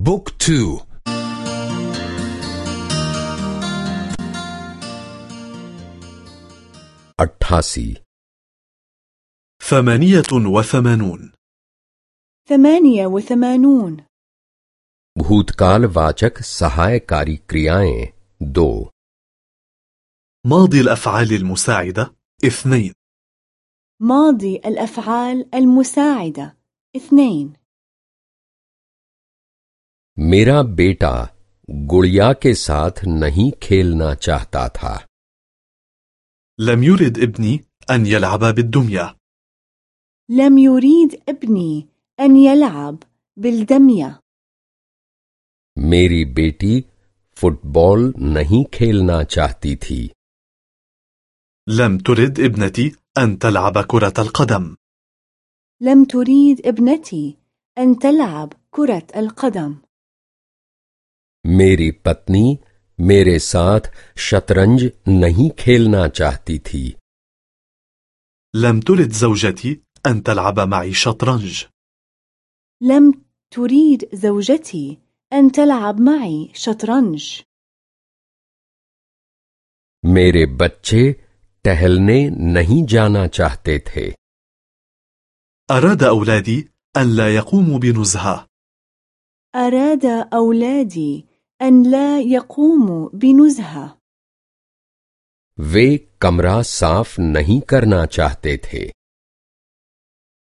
بوك تو अट्ठासी ثمانية وثمانون ثمانية وثمانون भूतकाल वाचक सहायकारी क्रियाएं दो ماضي الأفعال المساعدة اثنين ماضي الأفعال المساعدة اثنين मेरा बेटा गुड़िया के साथ नहीं खेलना चाहता था لم يرد ابني أن يلعب بالدمية لم يريد ابني أن يلعب بالدمية मेरी बेटी फुटबॉल नहीं खेलना चाहती थी لم ترد ابنتي أن تلعب كرة القدم لم تريد ابنتي أن تلعب كرة القدم मेरी पत्नी मेरे साथ शतरंज नहीं खेलना चाहती थी لم ترد زوجتي أن تلعب معي شطرنج لم تريد زوجتي أن تلعب معي شطرنج मेरे बच्चे टहलने नहीं जाना चाहते थे أراد أولادي أن لا يقوموا بنزهة أراد أولادي أن لا يقوموا بنزهة वे कमरा साफ नहीं करना चाहते थे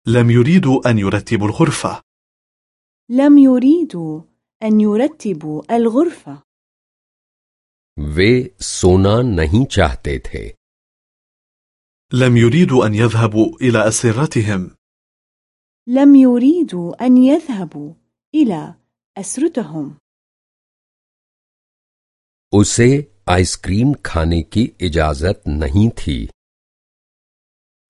لم يريدوا أن يرتبوا الغرفة لم يريدوا أن يرتبوا الغرفة वे सोना नहीं चाहते थे لم يريدوا أن يذهبوا إلى أسرتهم لم يريدوا أن يذهبوا إلى أسرتهم उसे आइसक्रीम खाने की इजाजत नहीं थी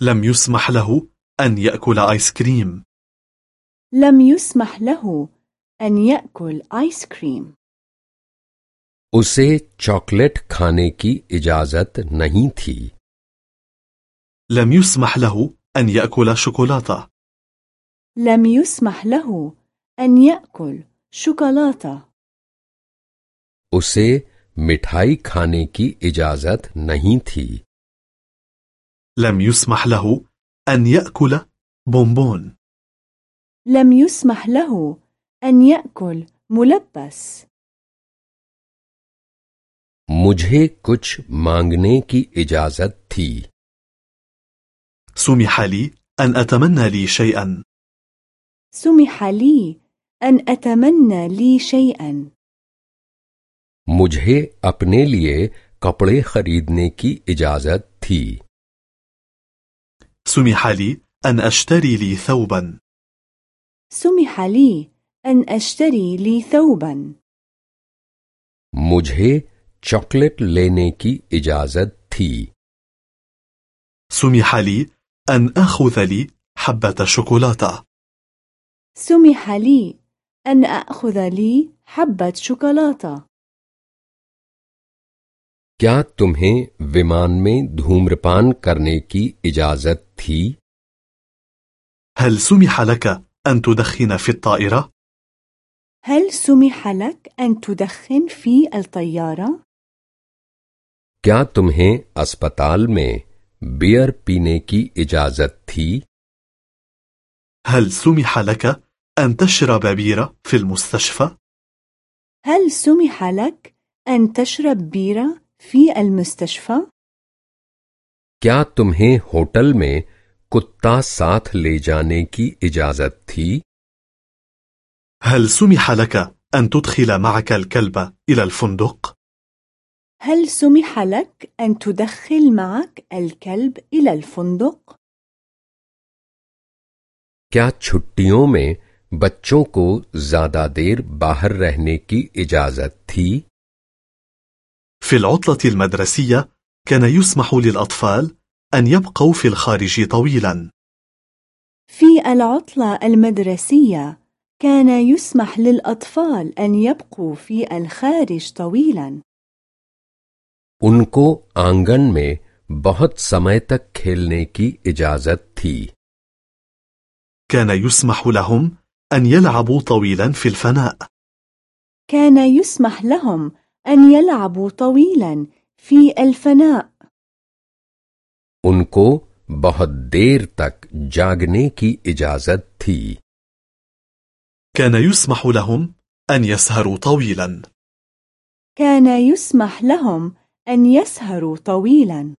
لم يسمح له أن يأكل آيس كريم لم يسمح له أن يأكل آيس كريم उसे चॉकलेट खाने की इजाजत नहीं थी لم يسمح له أن يأكل شوكولاتة لم يسمح له أن يأكل شوكولاتة उसे मिठाई खाने की इजाजत नहीं थी لم يسمح له أن يأكل بونبون لم يسمح له أن يأكل ملبس मुझे कुछ मांगने की इजाजत थी سمح لي أن أتمنى لي شيئا سمح لي أن أتمنى لي شيئا मुझे अपने लिए कपड़े खरीदने की इजाजत थी سمح لي أن أشتري لي ثوبا سمح لي أن أشتري لي ثوبا मुझे चॉकलेट लेने की इजाजत थी سمح لي أن أخذ لي حبة شوكولاتة سمح لي أن أخذ لي حبة شوكولاتة क्या तुम्हें विमान में धूम्रपान करने की इजाजत थी هل سمح لك أن تدخن في الطائرة؟ هل سمح لك أن تدخن في الطيارة؟ क्या तुम्हें अस्पताल में बियर पीने की इजाजत थी هل سمح لك أن تشرب بيرة في المستشفى؟ هل سمح لك أن تشرب بيرة في المستشفى؟ क्या तुम्हें होटल में कुत्ता साथ ले जाने की इजाजत थी هل سمح لك أن تدخل معك الكلب إلى الفندق؟ هل سمح لك أن تدخل معك الكلب إلى الفندق؟ क्या छुट्टियों में बच्चों को ज्यादा देर बाहर रहने की इजाजत थी في العطلة المدرسية كان يسمح للأطفال أن يبقوا في الخارج طويلا في العطلة المدرسية كان يسمح للأطفال أن يبقوا في الخارج طويلا उनको आंगन में बहुत समय तक खेलने की इजाजत थी كان يسمح لهم أن يلعبوا طويلا في الفناء كان يسمح لهم أن يلعبوا طويلا في الفناء उनको बहुत देर तक जागने की इजाजत थी كان يسمح لهم أن يسهروا طويلا كان يسمح لهم أن يسهروا طويلا